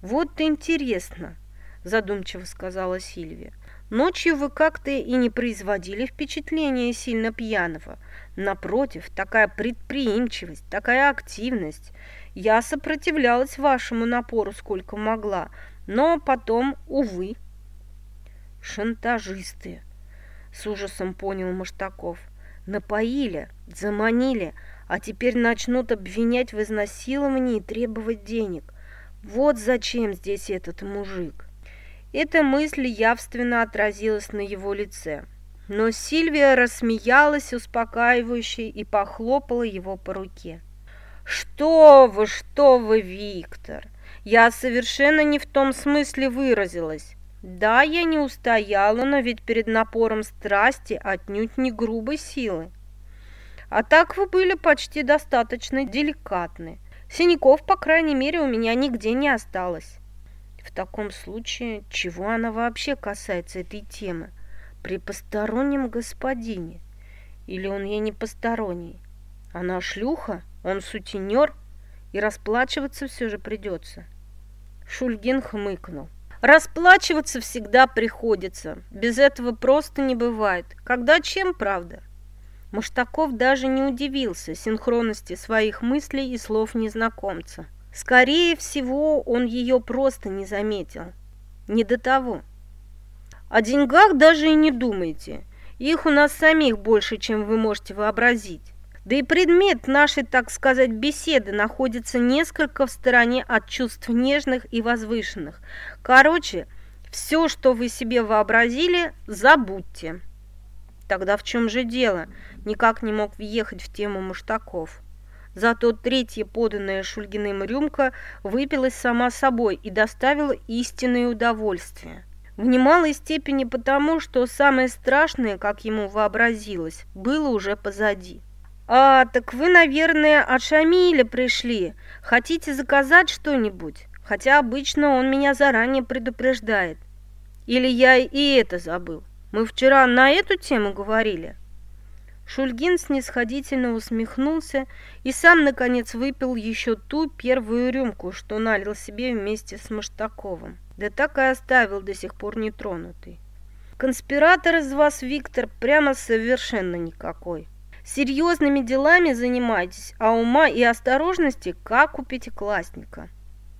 «Вот интересно», – задумчиво сказала Сильвия. «Ночью вы как-то и не производили впечатления сильно пьяного. Напротив, такая предприимчивость, такая активность. Я сопротивлялась вашему напору сколько могла, но потом, увы. Шантажисты, с ужасом понял Маштаков. Напоили, заманили, а теперь начнут обвинять в изнасиловании и требовать денег. Вот зачем здесь этот мужик. Эта мысль явственно отразилась на его лице. Но Сильвия рассмеялась успокаивающе и похлопала его по руке. «Что вы, что вы, Виктор! Я совершенно не в том смысле выразилась. Да, я не устояла, но ведь перед напором страсти отнюдь не грубой силы. А так вы были почти достаточно деликатны. Синяков, по крайней мере, у меня нигде не осталось. В таком случае, чего она вообще касается этой темы? При постороннем господине? Или он ей не посторонний? Она шлюха? Он сутенер, и расплачиваться все же придется. Шульгин хмыкнул. Расплачиваться всегда приходится. Без этого просто не бывает. Когда чем, правда? Маштаков даже не удивился синхронности своих мыслей и слов незнакомца. Скорее всего, он ее просто не заметил. Не до того. О деньгах даже и не думайте. Их у нас самих больше, чем вы можете вообразить. Да и предмет нашей, так сказать, беседы находится несколько в стороне от чувств нежных и возвышенных. Короче, все, что вы себе вообразили, забудьте. Тогда в чем же дело? Никак не мог въехать в тему Муштаков. Зато третья поданная Шульгиным рюмка выпилась сама собой и доставила истинное удовольствие. В немалой степени потому, что самое страшное, как ему вообразилось, было уже позади. «А, так вы, наверное, от Шамиля пришли. Хотите заказать что-нибудь? Хотя обычно он меня заранее предупреждает. Или я и это забыл? Мы вчера на эту тему говорили?» Шульгин снисходительно усмехнулся и сам, наконец, выпил еще ту первую рюмку, что налил себе вместе с Маштаковым. Да так и оставил до сих пор нетронутый. «Конспиратор из вас, Виктор, прямо совершенно никакой». Серьезными делами занимайтесь, а ума и осторожности, как у пятиклассника.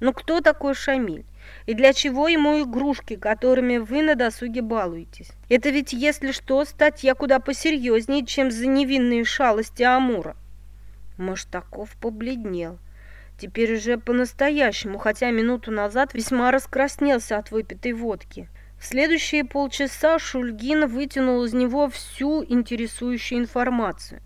Ну кто такой Шамиль? И для чего ему игрушки, которыми вы на досуге балуетесь? Это ведь, если что, статья куда посерьезнее, чем за невинные шалости Амура. Маштаков побледнел. Теперь уже по-настоящему, хотя минуту назад весьма раскраснелся от выпитой водки. В следующие полчаса Шульгин вытянул из него всю интересующую информацию.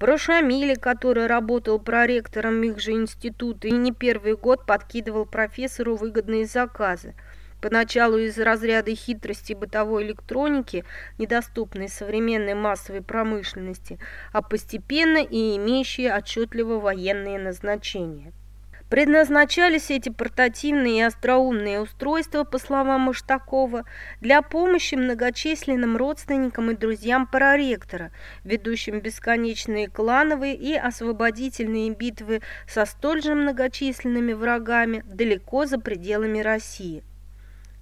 Про Шамиля, который работал проректором их же института и не первый год подкидывал профессору выгодные заказы. Поначалу из разряда хитрости бытовой электроники, недоступной современной массовой промышленности, а постепенно и имеющие отчетливо военные назначения. Предназначались эти портативные и остроумные устройства, по словам Маштакова, для помощи многочисленным родственникам и друзьям проректора, ведущим бесконечные клановые и освободительные битвы со столь же многочисленными врагами далеко за пределами России.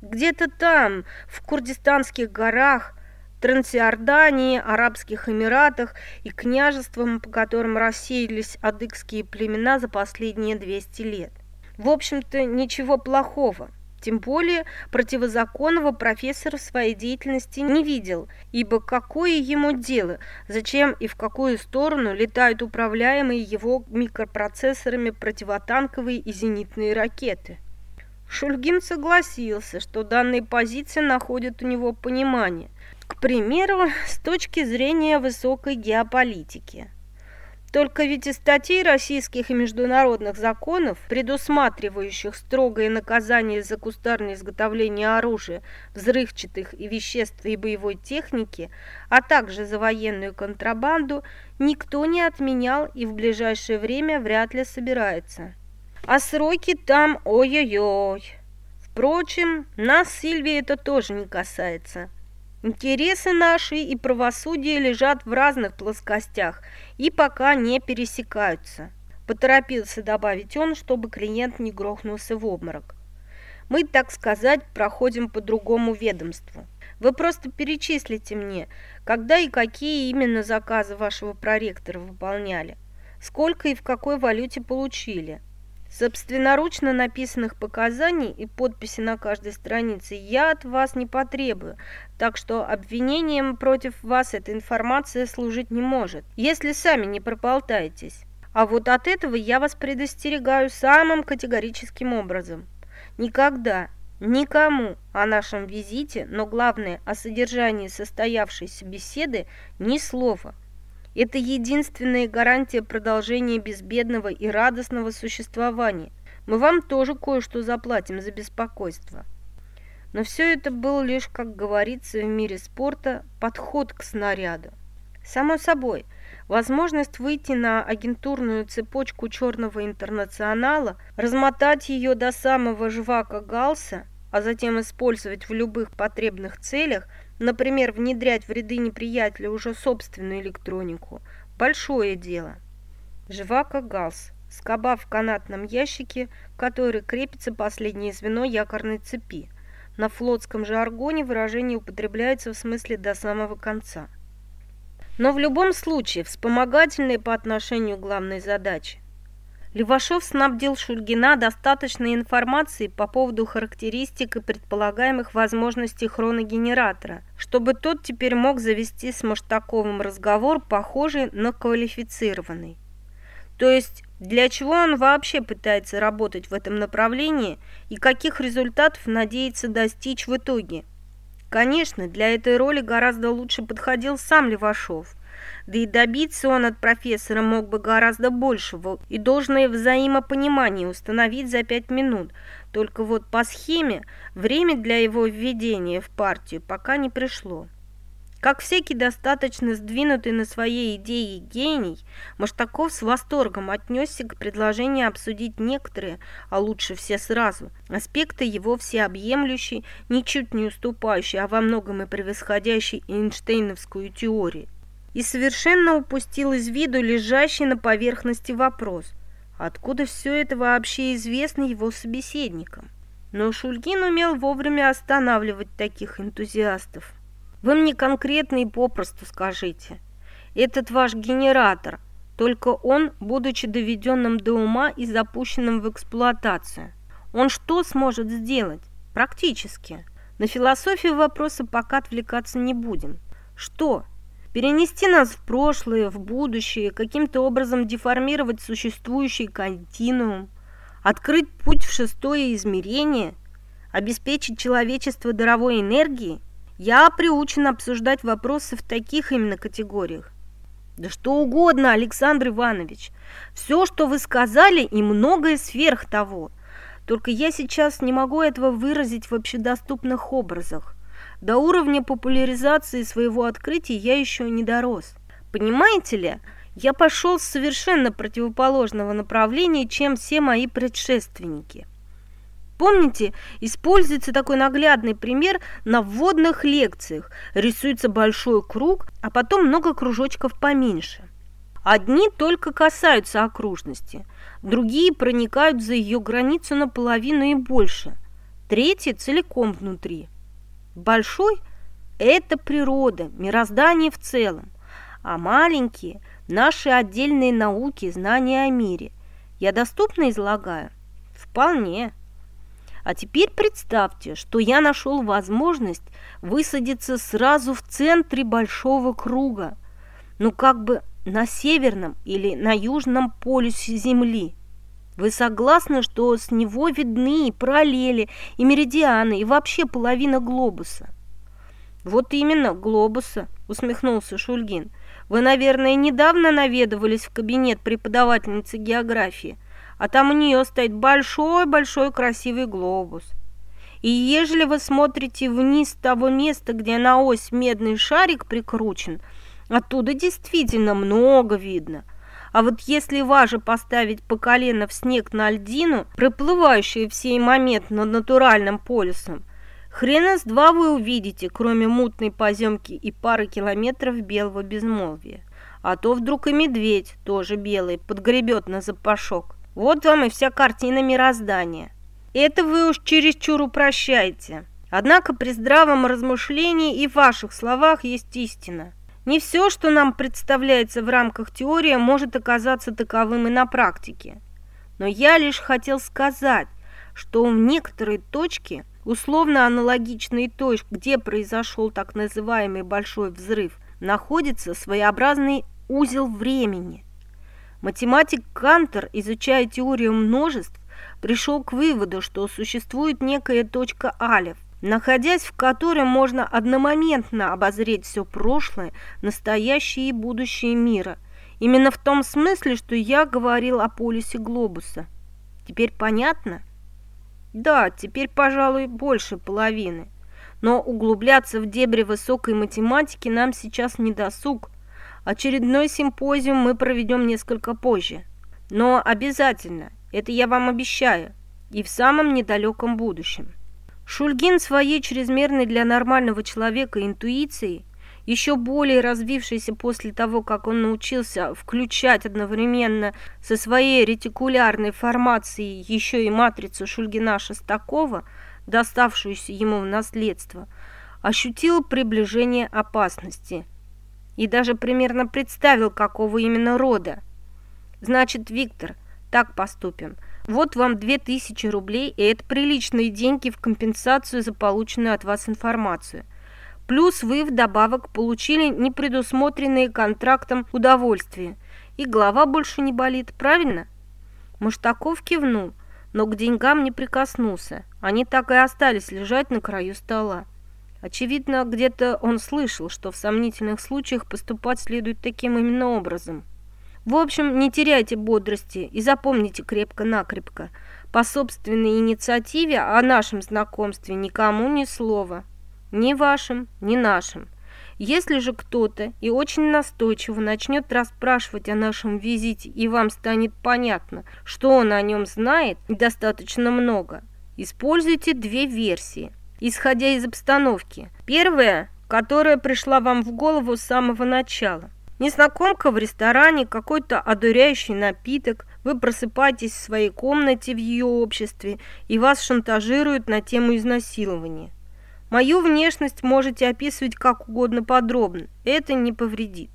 Где-то там, в Курдистанских горах, Трансиордании, Арабских Эмиратах и княжествам, по которым рассеялись адыгские племена за последние 200 лет. В общем-то, ничего плохого. Тем более противозаконного профессор в своей деятельности не видел, ибо какое ему дело, зачем и в какую сторону летают управляемые его микропроцессорами противотанковые и зенитные ракеты. Шульгин согласился, что данные позиции находят у него понимание, к примеру, с точки зрения высокой геополитики. Только ведь из статей российских и международных законов, предусматривающих строгое наказание за кустарное изготовление оружия, взрывчатых и веществ и боевой техники, а также за военную контрабанду, никто не отменял и в ближайшее время вряд ли собирается. А сроки там ой-ой-ой. Впрочем, нас, Сильвии, это тоже не касается. Интересы наши и правосудие лежат в разных плоскостях и пока не пересекаются. Поторопился добавить он, чтобы клиент не грохнулся в обморок. Мы, так сказать, проходим по другому ведомству. Вы просто перечислите мне, когда и какие именно заказы вашего проректора выполняли, сколько и в какой валюте получили – Собственноручно написанных показаний и подписи на каждой странице я от вас не потребую, так что обвинением против вас эта информация служить не может, если сами не прополтаетесь. А вот от этого я вас предостерегаю самым категорическим образом. Никогда, никому о нашем визите, но главное о содержании состоявшейся беседы ни слова – это единственная гарантия продолжения безбедного и радостного существования. Мы вам тоже кое-что заплатим за беспокойство. Но все это был лишь, как говорится в мире спорта, подход к снаряду. Само собой, возможность выйти на агентурную цепочку черного интернационала, размотать ее до самого жвака Галса, а затем использовать в любых потребных целях – Например, внедрять в ряды неприятеля уже собственную электронику – большое дело. Живака галс. Скоба в канатном ящике, в который крепится последнее звено якорной цепи. На флотском жаргоне выражение употребляется в смысле до самого конца. Но в любом случае вспомогательное по отношению к главной задаче. Левашов снабдил Шульгина достаточной информацией по поводу характеристик и предполагаемых возможностей хроногенератора, чтобы тот теперь мог завести с Маштаковым разговор, похожий на квалифицированный. То есть, для чего он вообще пытается работать в этом направлении и каких результатов надеется достичь в итоге? Конечно, для этой роли гораздо лучше подходил сам Левашов, да и добиться он от профессора мог бы гораздо большего и должное взаимопонимание установить за пять минут. Только вот по схеме время для его введения в партию пока не пришло. Как всякий достаточно сдвинутый на своей идее гений, Маштаков с восторгом отнесся к предложению обсудить некоторые, а лучше все сразу, аспекты его всеобъемлющей, ничуть не уступающей, а во многом и превосходящей Эйнштейновскую теорию и совершенно упустил из виду лежащий на поверхности вопрос, откуда все это вообще известно его собеседникам. Но Шульгин умел вовремя останавливать таких энтузиастов. Вы мне конкретно и попросту скажите. Этот ваш генератор, только он, будучи доведенным до ума и запущенным в эксплуатацию, он что сможет сделать? Практически. На философию вопроса пока отвлекаться не будем. Что? Перенести нас в прошлое, в будущее, каким-то образом деформировать существующий континуум, открыть путь в шестое измерение, обеспечить человечество даровой энергией, я приучен обсуждать вопросы в таких именно категориях. Да что угодно, Александр Иванович. Все, что вы сказали, и многое сверх того. Только я сейчас не могу этого выразить в общедоступных образах. До уровня популяризации своего открытия я еще не дорос. Понимаете ли, Я пошел с совершенно противоположного направления, чем все мои предшественники. Помните, используется такой наглядный пример на вводных лекциях. Рисуется большой круг, а потом много кружочков поменьше. Одни только касаются окружности, другие проникают за ее границу наполовину и больше, третьи целиком внутри. Большой – это природа, мироздание в целом, а маленькие – наши отдельные науки, знания о мире. Я доступно излагаю? Вполне. А теперь представьте, что я нашел возможность высадиться сразу в центре большого круга, ну как бы на северном или на южном полюсе Земли. Вы согласны, что с него видны и параллели, и меридианы, и вообще половина глобуса? Вот именно, глобуса, усмехнулся Шульгин. Вы, наверное, недавно наведывались в кабинет преподавательницы географии – а там у нее стоит большой-большой красивый глобус. И ежели вы смотрите вниз того места, где на ось медный шарик прикручен, оттуда действительно много видно. А вот если важе поставить по колено в снег на льдину, проплывающую в сей момент над натуральным полюсом, хрена с два вы увидите, кроме мутной поземки и пары километров белого безмолвия. А то вдруг и медведь, тоже белый, подгребет на запашок. Вот вам и вся картина мироздания. Это вы уж чересчур упрощаете. Однако при здравом размышлении и в ваших словах есть истина. Не все, что нам представляется в рамках теории, может оказаться таковым и на практике. Но я лишь хотел сказать, что в некоторые точки, условно аналогичные той, где произошел так называемый большой взрыв, находится своеобразный узел времени. Математик Кантер, изучая теорию множеств, пришел к выводу, что существует некая точка алиф, находясь в которой можно одномоментно обозреть все прошлое, настоящее и будущее мира. Именно в том смысле, что я говорил о полюсе глобуса. Теперь понятно? Да, теперь, пожалуй, больше половины. Но углубляться в дебри высокой математики нам сейчас не досуг – Очередной симпозиум мы проведем несколько позже. Но обязательно, это я вам обещаю, и в самом недалеком будущем. Шульгин своей чрезмерной для нормального человека интуицией, еще более развившейся после того, как он научился включать одновременно со своей ретикулярной формацией еще и матрицу Шульгина-Шестакова, доставшуюся ему в наследство, ощутил приближение опасности – и даже примерно представил, какого именно рода. Значит, Виктор, так поступим. Вот вам две тысячи рублей, и это приличные деньги в компенсацию за полученную от вас информацию. Плюс вы вдобавок получили непредусмотренные контрактом удовольствия. И голова больше не болит, правильно? Маштаков кивнул, но к деньгам не прикоснулся. Они так и остались лежать на краю стола. Очевидно, где-то он слышал, что в сомнительных случаях поступать следует таким именно образом. В общем, не теряйте бодрости и запомните крепко-накрепко. По собственной инициативе о нашем знакомстве никому ни слова. Ни вашим, ни нашим. Если же кто-то и очень настойчиво начнет расспрашивать о нашем визите, и вам станет понятно, что он о нем знает достаточно много, используйте две версии исходя из обстановки. Первая, которая пришла вам в голову с самого начала. Незнакомка в ресторане, какой-то одуряющий напиток, вы просыпаетесь в своей комнате в ее обществе, и вас шантажируют на тему изнасилования. Мою внешность можете описывать как угодно подробно, это не повредит.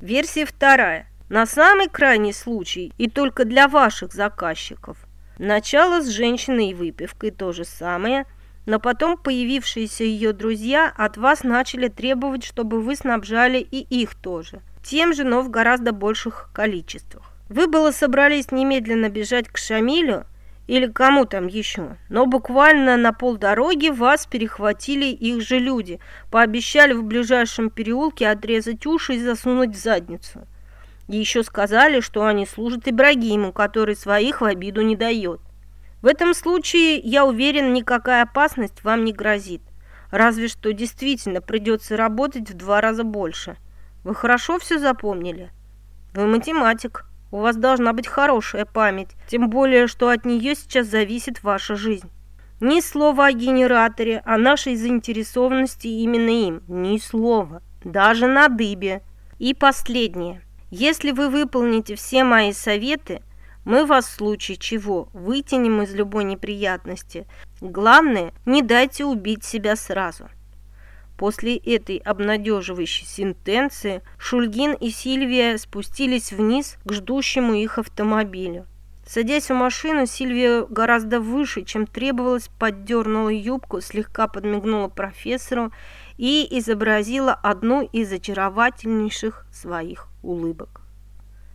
Версия вторая. На самый крайний случай, и только для ваших заказчиков. Начало с женщиной и выпивкой то же самое – но потом появившиеся ее друзья от вас начали требовать, чтобы вы снабжали и их тоже. Тем же, но в гораздо больших количествах. Вы было собрались немедленно бежать к Шамилю или кому там еще, но буквально на полдороги вас перехватили их же люди, пообещали в ближайшем переулке отрезать уши и засунуть в задницу. И еще сказали, что они служат Ибрагиму, который своих в обиду не дает. В этом случае, я уверен, никакая опасность вам не грозит. Разве что действительно придется работать в два раза больше. Вы хорошо все запомнили? Вы математик. У вас должна быть хорошая память, тем более, что от нее сейчас зависит ваша жизнь. Ни слова о генераторе, о нашей заинтересованности именно им. Ни слова. Даже на дыбе. И последнее. Если вы выполните все мои советы, мы вас в случае чего вытянем из любой неприятности. Главное, не дайте убить себя сразу. После этой обнадеживающей сентенции Шульгин и Сильвия спустились вниз к ждущему их автомобилю. Садясь в машину, Сильвия гораздо выше, чем требовалось, поддернула юбку, слегка подмигнула профессору и изобразила одну из очаровательнейших своих улыбок.